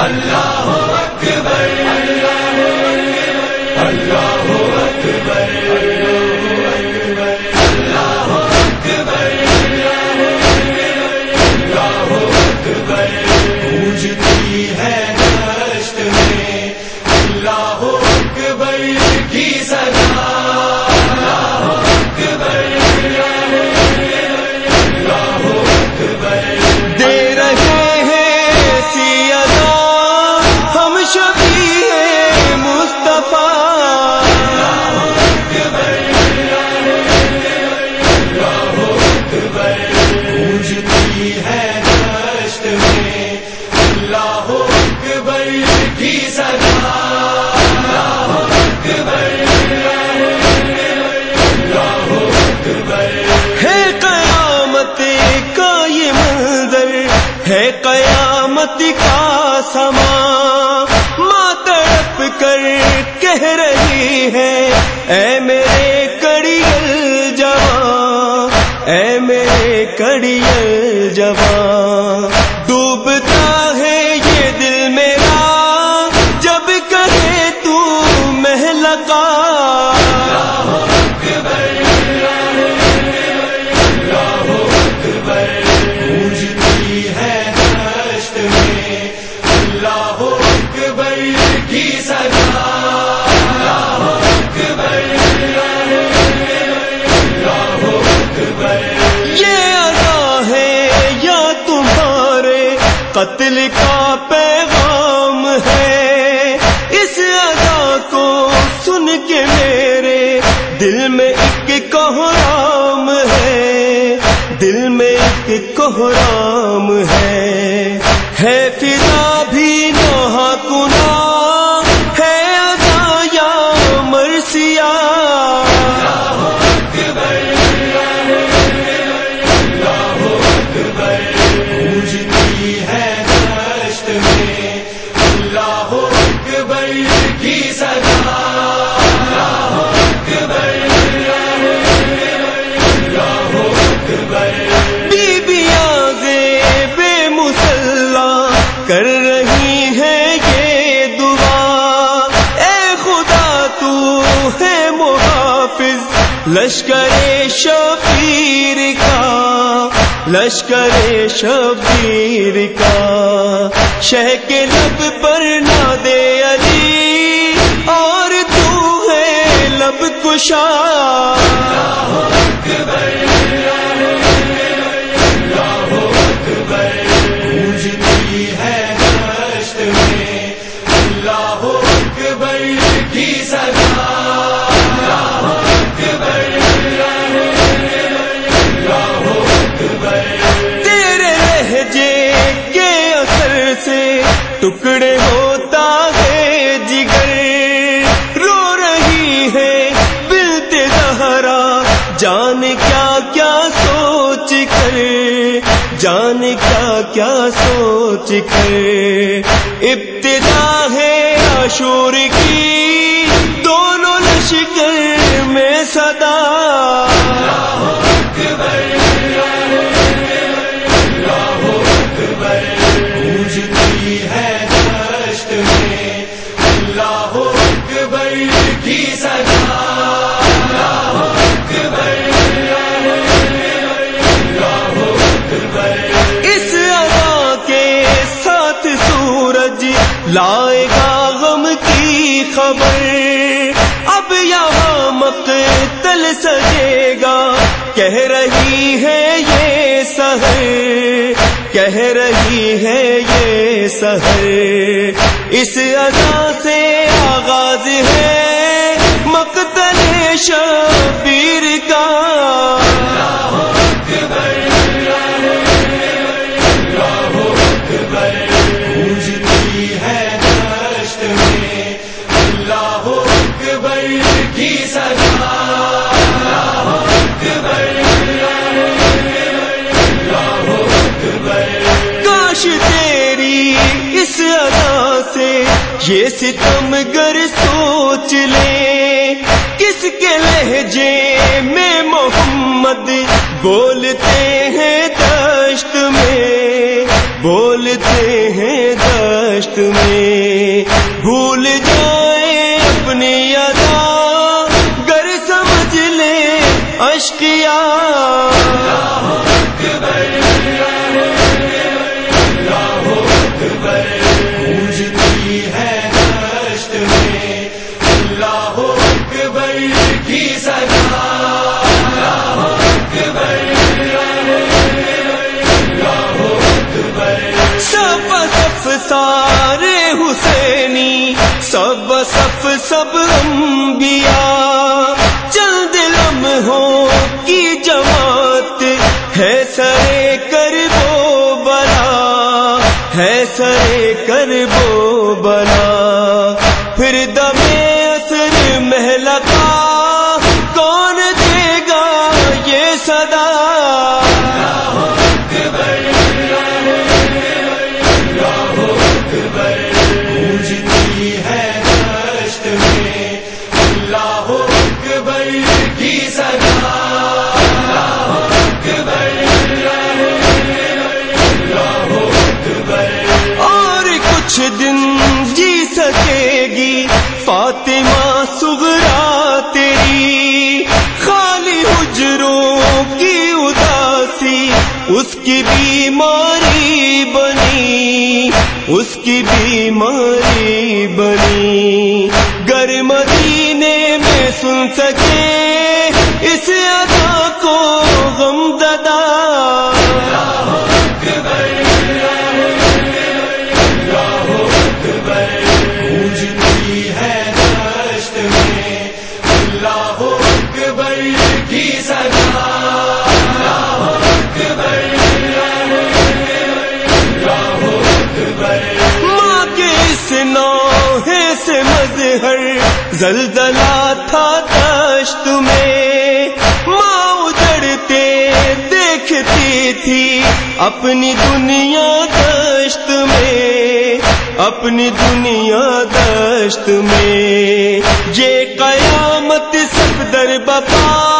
اللہ اکبر اللہ اکبر اللہ اکبر اللہ اکبر ہے اللہ اکبر کی صدا، اللہ اکبر اللہ اکبر ہے قیامت کا یہ منظر، ہے قیامت کا سما اللہ اللہ اکبر کی صدا اللہ اکبر اللہ اکبر بیبیاں بے مسلح کر رہی ہے یہ دعا اے خدا تو ہے محافظ لشکر شبیر کا لشکر شبیر کا شہ کے لب پر نہ دے علی اور تو ہے لب کشا ہے اللہ اکبر کی صدا جان کیا کیا سوچ کر ابتدا ہے عاشور کی دونوں لشکر میں صدا۔ لائے گا غم کی خبر؟ اب یہاں مقتل سجے گا۔ کہہ رہی ہے یہ سہر، کہہ رہی ہے یہ سہر۔ اس ادا سے آغاز ہے مقتل شبیر کا۔ کی کاش تیری اس ادا سے یہ ستم گر سوچ لے۔ کس کے لہجے میں محمد بولتے ہیں دشت میں؟ بولتے ہیں دشت میں۔ بھول جائیں کی سب سف سارے حسینی، سب سف سب انبیاء۔ چند لمحوں کی جماعت ہے سرے کر وہ بلا، ہے سرے کر وہ بلا۔ پھر دمے اس کی بیماری بنی گر مدینے میں سن سکے نوحے سے مظہر زلزلہ تھا دشت میں۔ ماں اجڑتے دیکھتی تھی اپنی دنیا دشت میں۔ اپنی دنیا دشت میں۔ یہ قیامت سب در بپا۔